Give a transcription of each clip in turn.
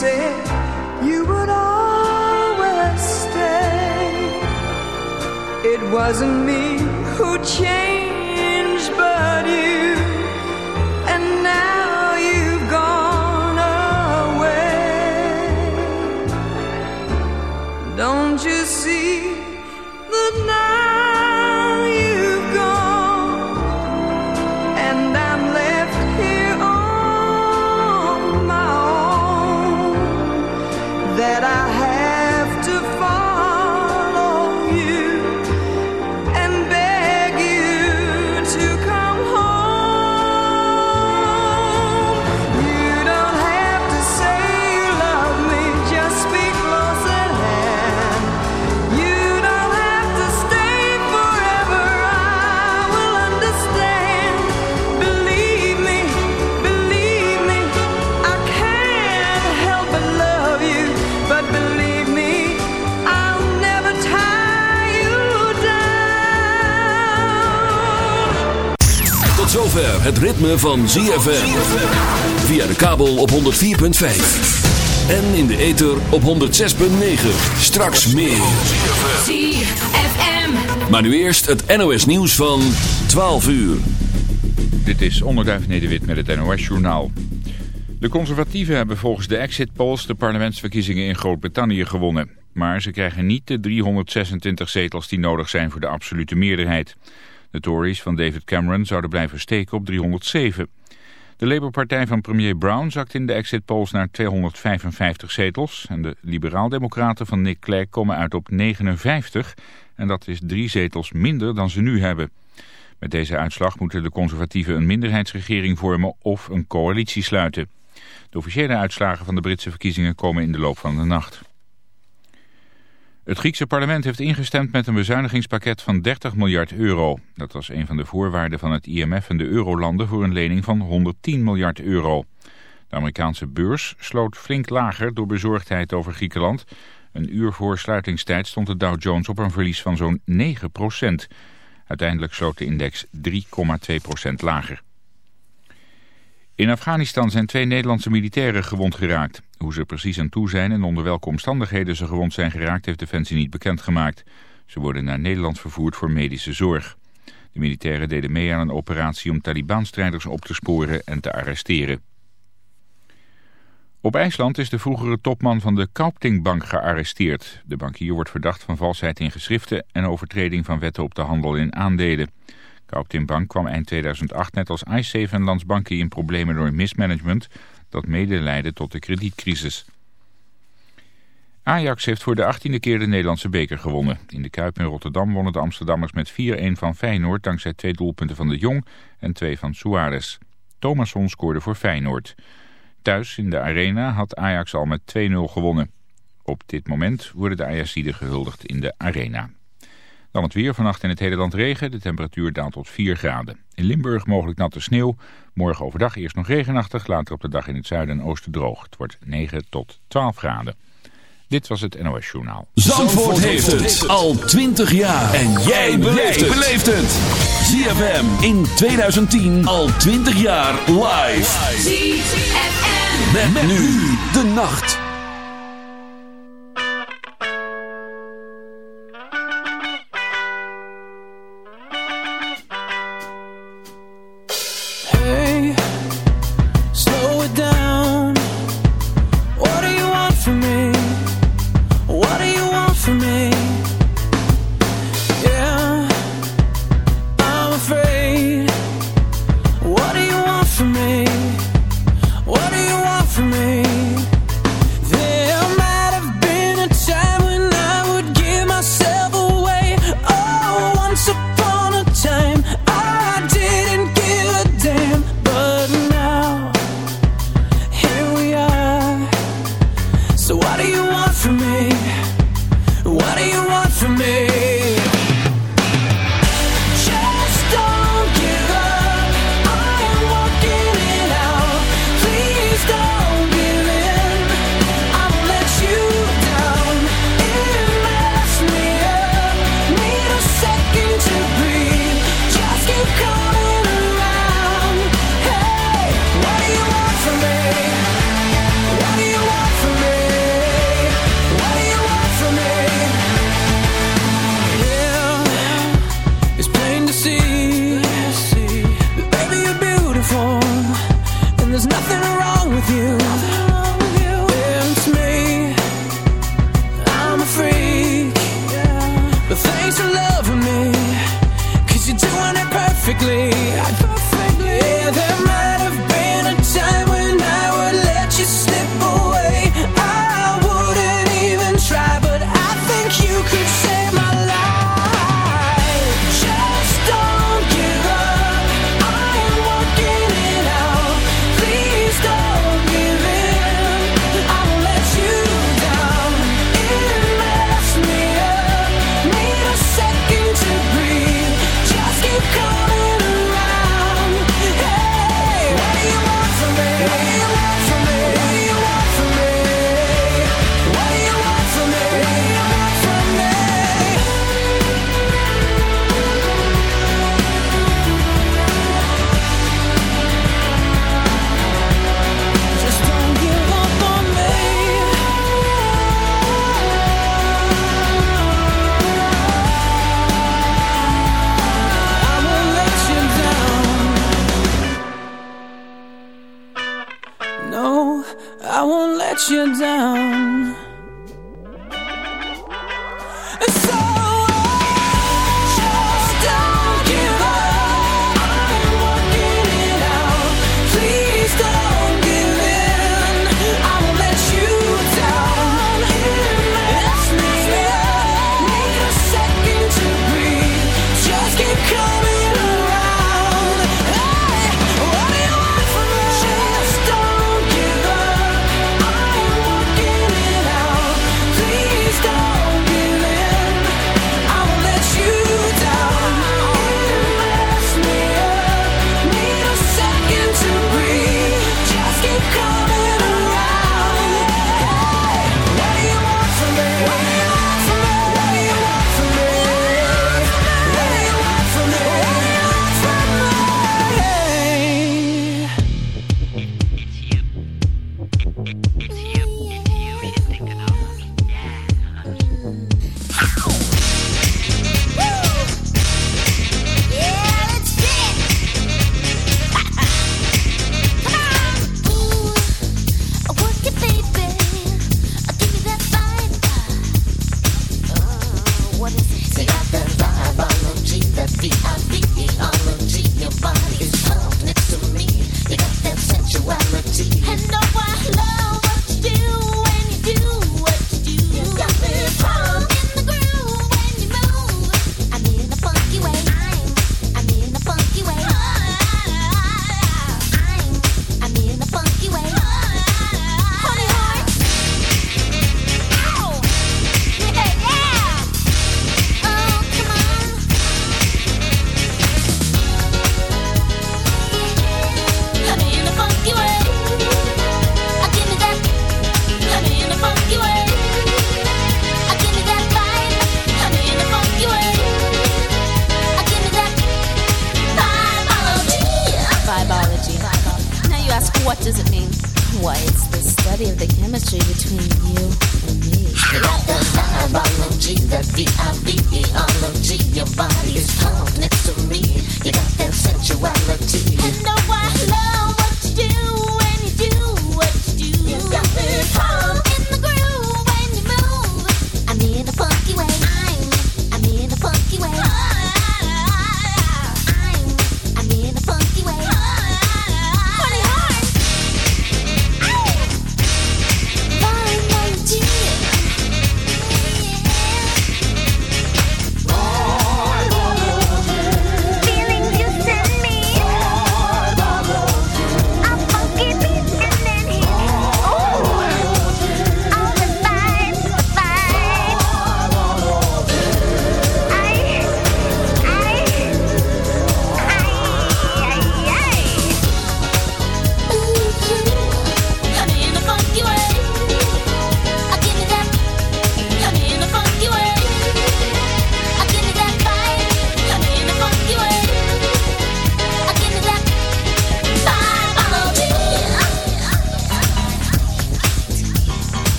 said you would always stay. It wasn't me who changed, het ritme van ZFM. Via de kabel op 104.5. En in de ether op 106.9. Straks meer. ZFM. Maar nu eerst het NOS nieuws van 12 uur. Dit is Onderduif Nederwit met het NOS-journaal. De conservatieven hebben volgens de exit polls de parlementsverkiezingen in Groot-Brittannië gewonnen. Maar ze krijgen niet de 326 zetels die nodig zijn voor de absolute meerderheid. De Tories van David Cameron zouden blijven steken op 307. De Labour-partij van premier Brown zakt in de exit polls naar 255 zetels. En de liberaal-democraten van Nick Clegg komen uit op 59. En dat is drie zetels minder dan ze nu hebben. Met deze uitslag moeten de conservatieven een minderheidsregering vormen of een coalitie sluiten. De officiële uitslagen van de Britse verkiezingen komen in de loop van de nacht. Het Griekse parlement heeft ingestemd met een bezuinigingspakket van 30 miljard euro. Dat was een van de voorwaarden van het IMF en de eurolanden voor een lening van 110 miljard euro. De Amerikaanse beurs sloot flink lager door bezorgdheid over Griekenland. Een uur voor sluitingstijd stond de Dow Jones op een verlies van zo'n 9 procent. Uiteindelijk sloot de index 3,2% lager. In Afghanistan zijn twee Nederlandse militairen gewond geraakt. Hoe ze precies aan toe zijn en onder welke omstandigheden ze gewond zijn geraakt... heeft Defensie niet bekendgemaakt. Ze worden naar Nederland vervoerd voor medische zorg. De militairen deden mee aan een operatie om Taliban-strijders op te sporen en te arresteren. Op IJsland is de vroegere topman van de Kauptingbank gearresteerd. De bankier wordt verdacht van valsheid in geschriften en overtreding van wetten op de handel in aandelen. Kauptingbank kwam eind 2008 net als iSafe en Landsbanken in problemen door mismanagement dat mede leidde tot de kredietcrisis. Ajax heeft voor de achttiende keer de Nederlandse beker gewonnen. In de Kuip in Rotterdam wonnen de Amsterdammers met 4-1 van Feyenoord... dankzij twee doelpunten van de Jong en twee van Suarez. Thomasson scoorde voor Feyenoord. Thuis in de Arena had Ajax al met 2-0 gewonnen. Op dit moment worden de Ajaxiden gehuldigd in de Arena. Dan het weer. Vannacht in het hele land regen. De temperatuur daalt tot 4 graden. In Limburg mogelijk natte sneeuw. Morgen overdag eerst nog regenachtig. Later op de dag in het zuiden en oosten droog. Het wordt 9 tot 12 graden. Dit was het NOS Journaal. Zandvoort, heeft het al 20 jaar. En jij beleeft het. ZFM in 2010 al 20 jaar live. ZFM. Met, met nu de nacht.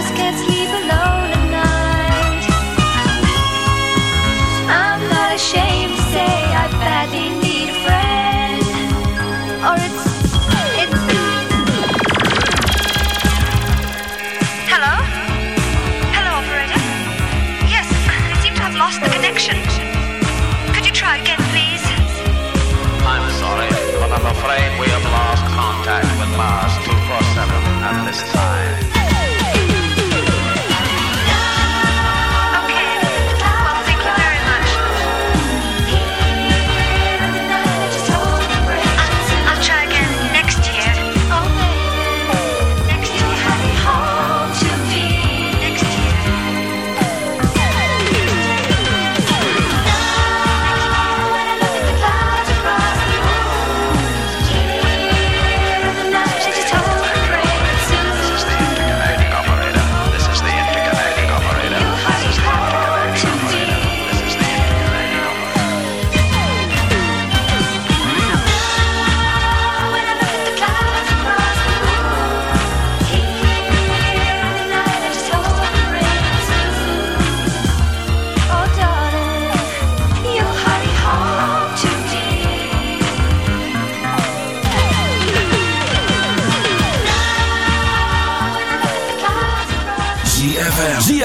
just can't sleep alone.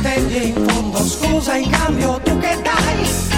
pretendi in fondo. Scusa in cambio tu che dai?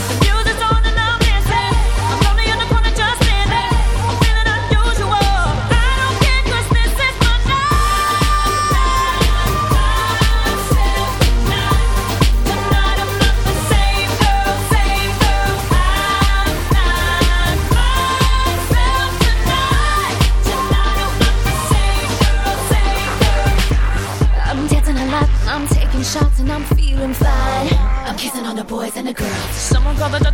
than a girl. Someone called the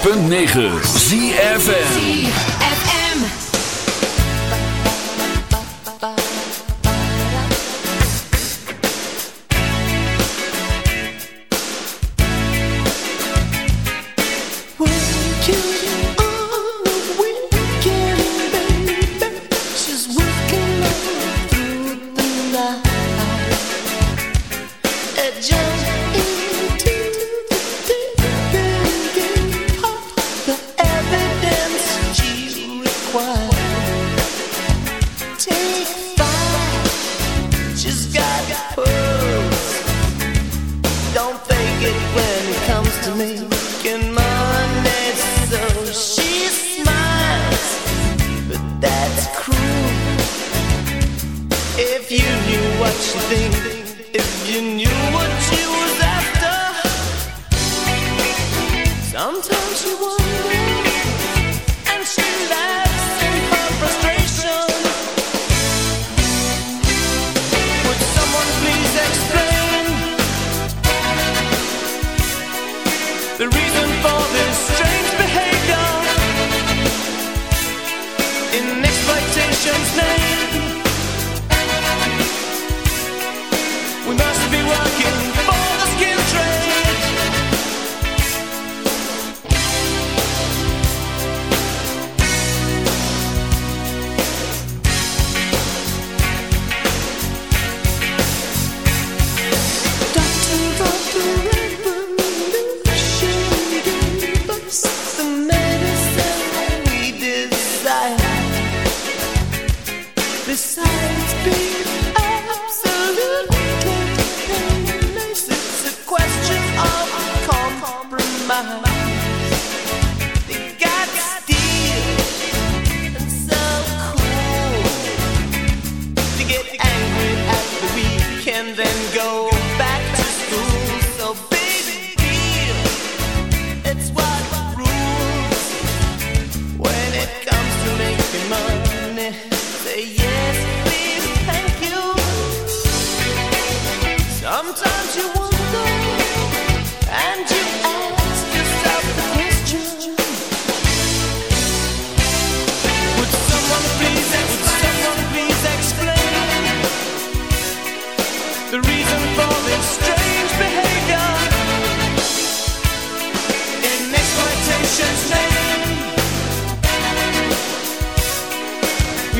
106.9 ZFM. 都是我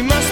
must